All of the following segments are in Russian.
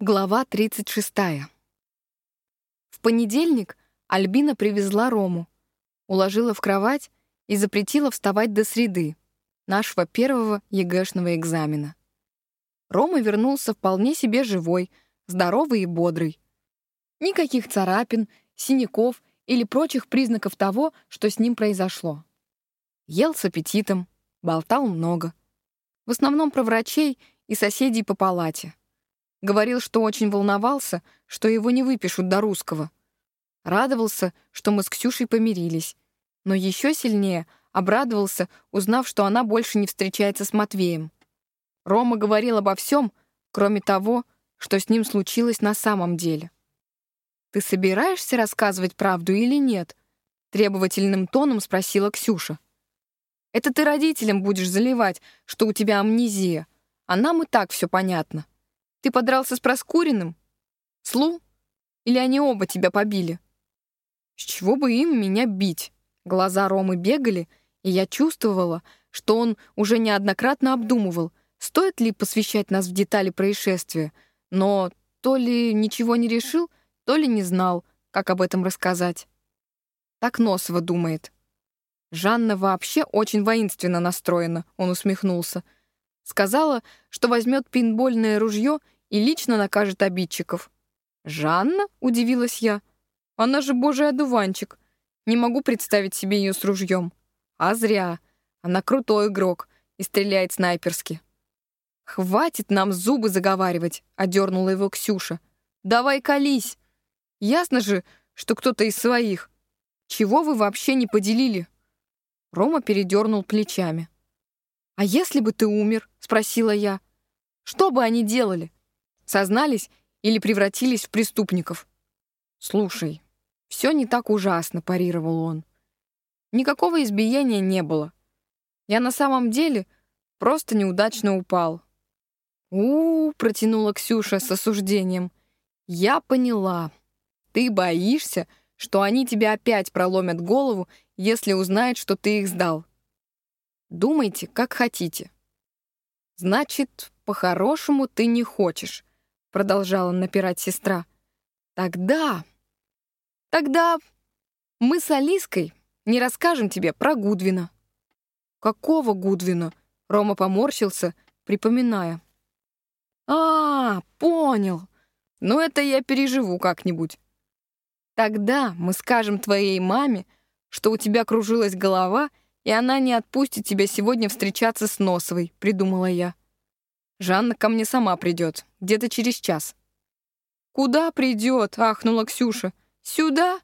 Глава 36. В понедельник Альбина привезла Рому, уложила в кровать и запретила вставать до среды, нашего первого ЕГЭшного экзамена. Рома вернулся вполне себе живой, здоровый и бодрый. Никаких царапин, синяков или прочих признаков того, что с ним произошло. Ел с аппетитом, болтал много. В основном про врачей и соседей по палате. Говорил, что очень волновался, что его не выпишут до русского. Радовался, что мы с Ксюшей помирились. Но еще сильнее обрадовался, узнав, что она больше не встречается с Матвеем. Рома говорил обо всем, кроме того, что с ним случилось на самом деле. «Ты собираешься рассказывать правду или нет?» Требовательным тоном спросила Ксюша. «Это ты родителям будешь заливать, что у тебя амнезия, а нам и так все понятно». Ты подрался с Проскуриным? Слу? Или они оба тебя побили? С чего бы им меня бить? Глаза Ромы бегали, и я чувствовала, что он уже неоднократно обдумывал, стоит ли посвящать нас в детали происшествия, но то ли ничего не решил, то ли не знал, как об этом рассказать. Так Носова думает. Жанна вообще очень воинственно настроена, он усмехнулся. Сказала, что возьмет пинбольное ружье и лично накажет обидчиков. «Жанна?» — удивилась я. «Она же божий одуванчик. Не могу представить себе ее с ружьем. А зря. Она крутой игрок и стреляет снайперски». «Хватит нам зубы заговаривать», — одернула его Ксюша. «Давай колись. Ясно же, что кто-то из своих. Чего вы вообще не поделили?» Рома передернул плечами. «А если бы ты умер?» — спросила я. «Что бы они делали? Сознались или превратились в преступников?» «Слушай, все не так ужасно», — парировал он. «Никакого избиения не было. Я на самом деле просто неудачно упал». «У-у-у», протянула Ксюша с осуждением. «Я поняла. Ты боишься, что они тебе опять проломят голову, если узнают, что ты их сдал. Думайте, как хотите. Значит, по-хорошему ты не хочешь, продолжала напирать сестра. Тогда... Тогда мы с Алиской не расскажем тебе про Гудвина. Какого Гудвина? Рома поморщился, припоминая. А, понял. Ну это я переживу как-нибудь. Тогда мы скажем твоей маме, что у тебя кружилась голова, и она не отпустит тебя сегодня встречаться с Носовой», — придумала я. «Жанна ко мне сама придет, где-то через час». «Куда придет?» — ахнула Ксюша. «Сюда?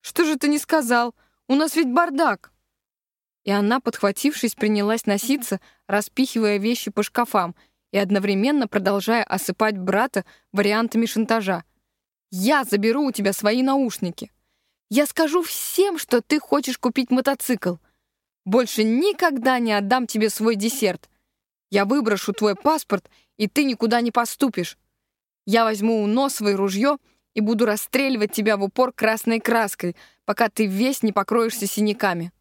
Что же ты не сказал? У нас ведь бардак!» И она, подхватившись, принялась носиться, распихивая вещи по шкафам и одновременно продолжая осыпать брата вариантами шантажа. «Я заберу у тебя свои наушники. Я скажу всем, что ты хочешь купить мотоцикл. Больше никогда не отдам тебе свой десерт. Я выброшу твой паспорт, и ты никуда не поступишь. Я возьму у носовое ружье и буду расстреливать тебя в упор красной краской, пока ты весь не покроешься синяками».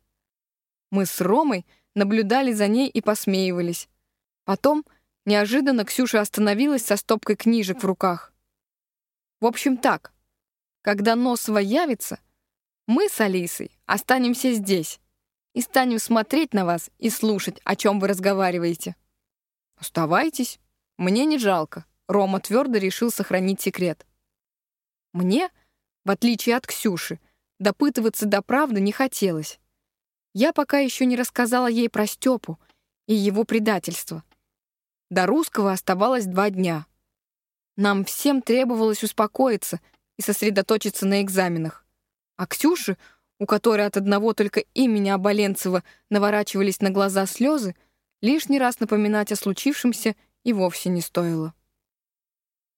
Мы с Ромой наблюдали за ней и посмеивались. Потом неожиданно Ксюша остановилась со стопкой книжек в руках. В общем так, когда Носова явится, мы с Алисой останемся здесь и станем смотреть на вас и слушать, о чем вы разговариваете. Оставайтесь, мне не жалко. Рома твердо решил сохранить секрет. Мне, в отличие от Ксюши, допытываться до правды не хотелось. Я пока еще не рассказала ей про Степу и его предательство. До русского оставалось два дня. Нам всем требовалось успокоиться и сосредоточиться на экзаменах. А Ксюше у которой от одного только имени Оболенцева наворачивались на глаза слезы, лишний раз напоминать о случившемся и вовсе не стоило.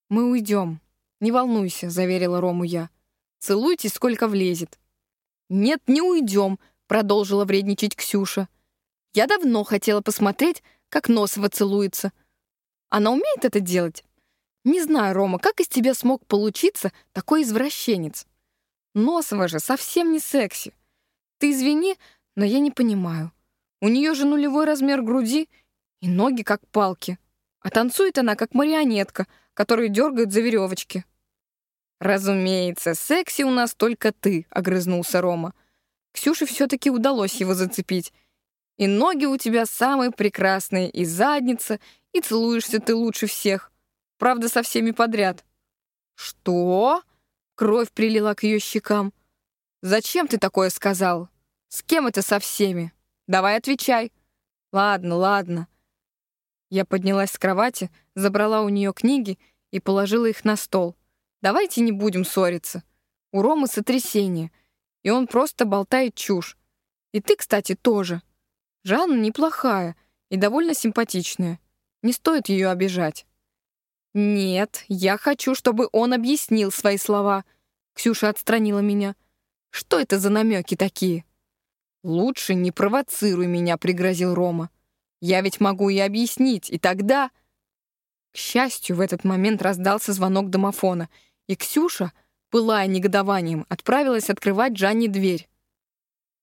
«Мы уйдем. Не волнуйся», — заверила Рому я. «Целуйтесь, сколько влезет». «Нет, не уйдем», — продолжила вредничать Ксюша. «Я давно хотела посмотреть, как Носова целуется. Она умеет это делать? Не знаю, Рома, как из тебя смог получиться такой извращенец?» Носова же совсем не секси. Ты извини, но я не понимаю. У нее же нулевой размер груди и ноги как палки. А танцует она, как марионетка, которую дергают за веревочки. «Разумеется, секси у нас только ты», — огрызнулся Рома. Ксюше все-таки удалось его зацепить. «И ноги у тебя самые прекрасные, и задница, и целуешься ты лучше всех. Правда, со всеми подряд». «Что?» — кровь прилила к ее щекам. «Зачем ты такое сказал? С кем это со всеми? Давай отвечай». «Ладно, ладно». Я поднялась с кровати, забрала у нее книги и положила их на стол. Давайте не будем ссориться. У Ромы сотрясение, и он просто болтает чушь. И ты, кстати, тоже. Жанна неплохая и довольно симпатичная. Не стоит ее обижать. Нет, я хочу, чтобы он объяснил свои слова. Ксюша отстранила меня. Что это за намеки такие? Лучше не провоцируй меня, пригрозил Рома. Я ведь могу и объяснить, и тогда... К счастью, в этот момент раздался звонок домофона — и Ксюша, пылая негодованием, отправилась открывать Жанне дверь.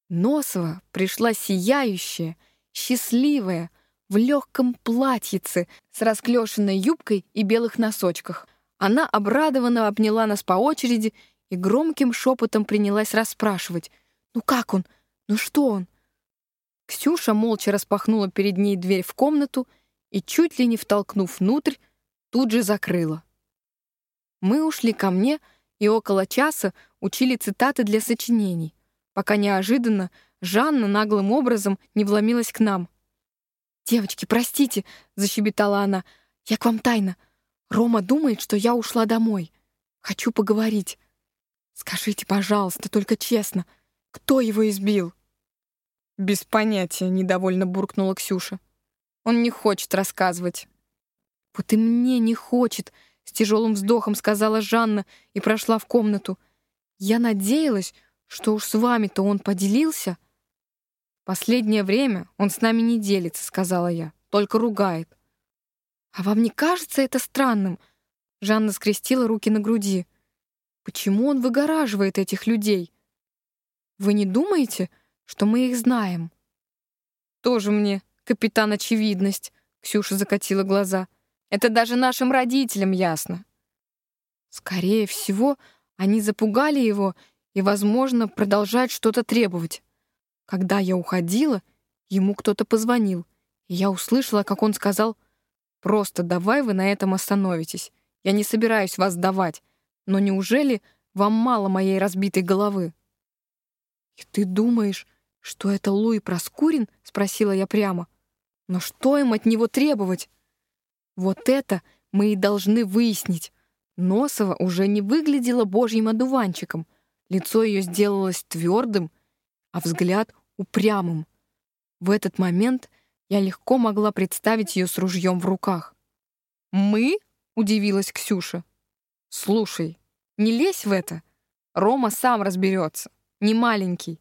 Носова пришла сияющая, счастливая, в легком платьице с расклешенной юбкой и белых носочках. Она обрадованно обняла нас по очереди и громким шепотом принялась расспрашивать. «Ну как он? Ну что он?» Ксюша молча распахнула перед ней дверь в комнату и, чуть ли не втолкнув внутрь, тут же закрыла. Мы ушли ко мне и около часа учили цитаты для сочинений, пока неожиданно Жанна наглым образом не вломилась к нам. «Девочки, простите», — защебетала она, — «я к вам тайно. Рома думает, что я ушла домой. Хочу поговорить. Скажите, пожалуйста, только честно, кто его избил?» «Без понятия», — недовольно буркнула Ксюша. «Он не хочет рассказывать». «Вот и мне не хочет», с тяжелым вздохом сказала Жанна и прошла в комнату. Я надеялась, что уж с вами-то он поделился. Последнее время он с нами не делится, сказала я, только ругает. А вам не кажется это странным? Жанна скрестила руки на груди. Почему он выгораживает этих людей? Вы не думаете, что мы их знаем? Тоже мне, капитан очевидность, Ксюша закатила глаза. Это даже нашим родителям ясно. Скорее всего, они запугали его и, возможно, продолжают что-то требовать. Когда я уходила, ему кто-то позвонил, и я услышала, как он сказал, «Просто давай вы на этом остановитесь. Я не собираюсь вас сдавать, но неужели вам мало моей разбитой головы?» «И ты думаешь, что это Луи Проскурин?» — спросила я прямо. «Но что им от него требовать?» Вот это мы и должны выяснить. Носова уже не выглядела божьим одуванчиком. Лицо ее сделалось твердым, а взгляд — упрямым. В этот момент я легко могла представить ее с ружьем в руках. «Мы?» — удивилась Ксюша. «Слушай, не лезь в это. Рома сам разберется. Не маленький.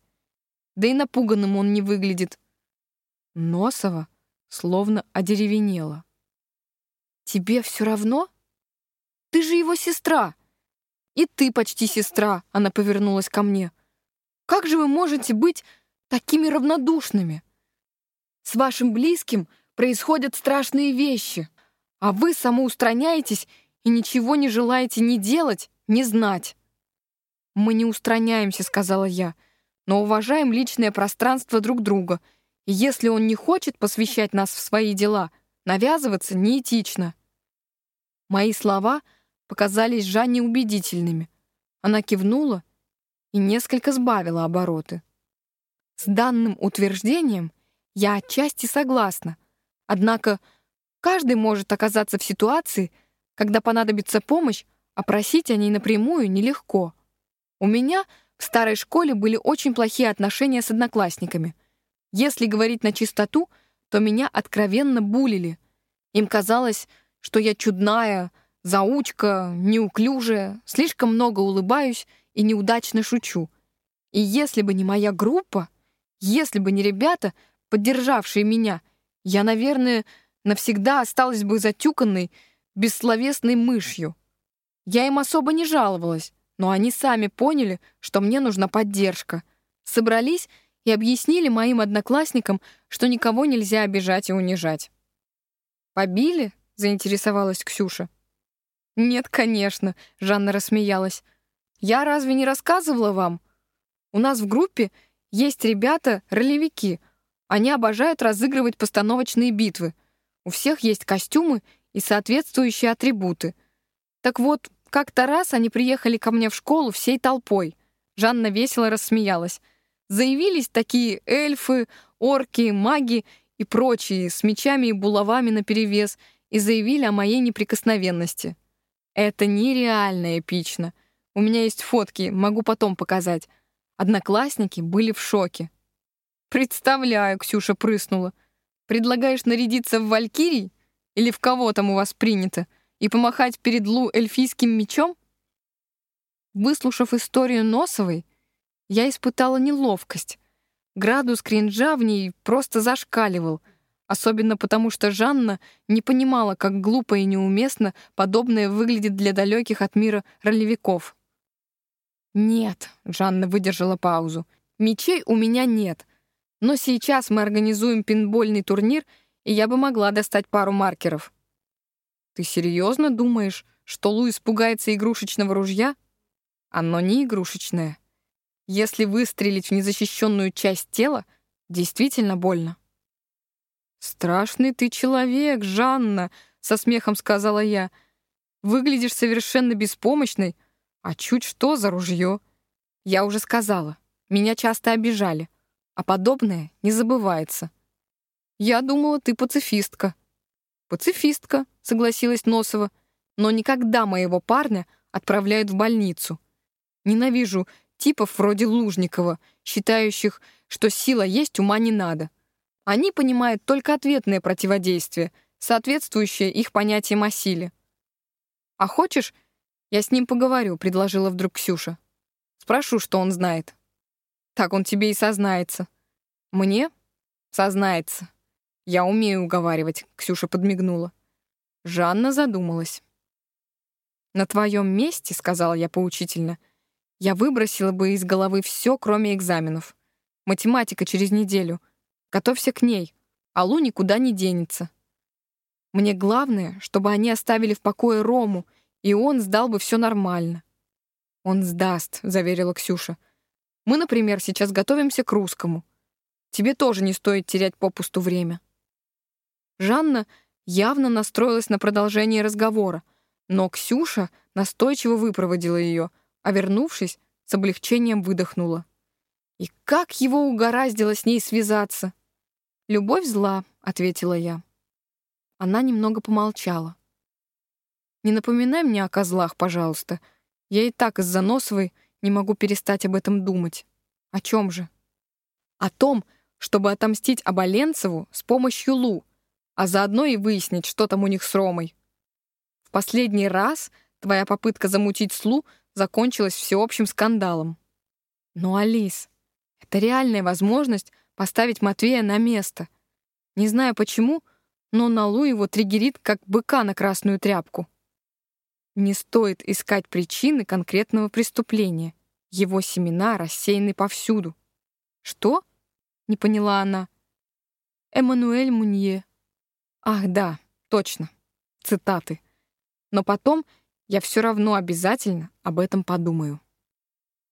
Да и напуганным он не выглядит». Носова словно одеревенела. Тебе все равно? Ты же его сестра. И ты почти сестра, она повернулась ко мне. Как же вы можете быть такими равнодушными? С вашим близким происходят страшные вещи, а вы самоустраняетесь и ничего не желаете ни делать, ни знать. «Мы не устраняемся», — сказала я, «но уважаем личное пространство друг друга, и если он не хочет посвящать нас в свои дела, навязываться неэтично». Мои слова показались Жанне убедительными. Она кивнула и несколько сбавила обороты. С данным утверждением я отчасти согласна. Однако каждый может оказаться в ситуации, когда понадобится помощь, а просить о ней напрямую нелегко. У меня в старой школе были очень плохие отношения с одноклассниками. Если говорить на чистоту, то меня откровенно булили. Им казалось, что я чудная, заучка, неуклюжая, слишком много улыбаюсь и неудачно шучу. И если бы не моя группа, если бы не ребята, поддержавшие меня, я, наверное, навсегда осталась бы затюканной, бессловесной мышью. Я им особо не жаловалась, но они сами поняли, что мне нужна поддержка. Собрались и объяснили моим одноклассникам, что никого нельзя обижать и унижать. Побили, заинтересовалась Ксюша. «Нет, конечно», — Жанна рассмеялась. «Я разве не рассказывала вам? У нас в группе есть ребята-ролевики. Они обожают разыгрывать постановочные битвы. У всех есть костюмы и соответствующие атрибуты. Так вот, как-то раз они приехали ко мне в школу всей толпой. Жанна весело рассмеялась. Заявились такие эльфы, орки, маги и прочие с мечами и булавами наперевес и заявили о моей неприкосновенности. Это нереально эпично. У меня есть фотки, могу потом показать. Одноклассники были в шоке. «Представляю», — Ксюша прыснула. «Предлагаешь нарядиться в валькирий? Или в кого там у вас принято? И помахать перед Лу эльфийским мечом?» Выслушав историю Носовой, я испытала неловкость. Градус кринжа в ней просто зашкаливал, особенно потому что Жанна не понимала, как глупо и неуместно подобное выглядит для далеких от мира ролевиков. «Нет», — Жанна выдержала паузу, — «мечей у меня нет, но сейчас мы организуем пинбольный турнир, и я бы могла достать пару маркеров». «Ты серьезно думаешь, что Лу испугается игрушечного ружья?» «Оно не игрушечное. Если выстрелить в незащищенную часть тела, действительно больно». «Страшный ты человек, Жанна», — со смехом сказала я. «Выглядишь совершенно беспомощной, а чуть что за ружье. Я уже сказала, меня часто обижали, а подобное не забывается. Я думала, ты пацифистка. Пацифистка, согласилась Носова, но никогда моего парня отправляют в больницу. Ненавижу типов вроде Лужникова, считающих, что сила есть, ума не надо. Они понимают только ответное противодействие, соответствующее их понятиям о силе. А хочешь, «Я с ним поговорю», — предложила вдруг Ксюша. «Спрошу, что он знает». «Так он тебе и сознается». «Мне?» «Сознается». «Я умею уговаривать», — Ксюша подмигнула. Жанна задумалась. «На твоем месте», — сказала я поучительно, «я выбросила бы из головы все, кроме экзаменов. Математика через неделю. Готовься к ней, а Лу никуда не денется. Мне главное, чтобы они оставили в покое Рому — и он сдал бы все нормально. «Он сдаст», — заверила Ксюша. «Мы, например, сейчас готовимся к русскому. Тебе тоже не стоит терять попусту время». Жанна явно настроилась на продолжение разговора, но Ксюша настойчиво выпроводила ее, а вернувшись, с облегчением выдохнула. И как его угораздило с ней связаться? «Любовь зла», — ответила я. Она немного помолчала. Не напоминай мне о козлах, пожалуйста. Я и так из-за Носовой не могу перестать об этом думать. О чем же? О том, чтобы отомстить Оболенцеву с помощью Лу, а заодно и выяснить, что там у них с Ромой. В последний раз твоя попытка замутить с Лу закончилась всеобщим скандалом. Но, Алис, это реальная возможность поставить Матвея на место. Не знаю почему, но на Лу его триггерит, как быка на красную тряпку. Не стоит искать причины конкретного преступления. Его семена рассеяны повсюду. Что? Не поняла она. Эммануэль Мунье. Ах, да, точно. Цитаты. Но потом я все равно обязательно об этом подумаю.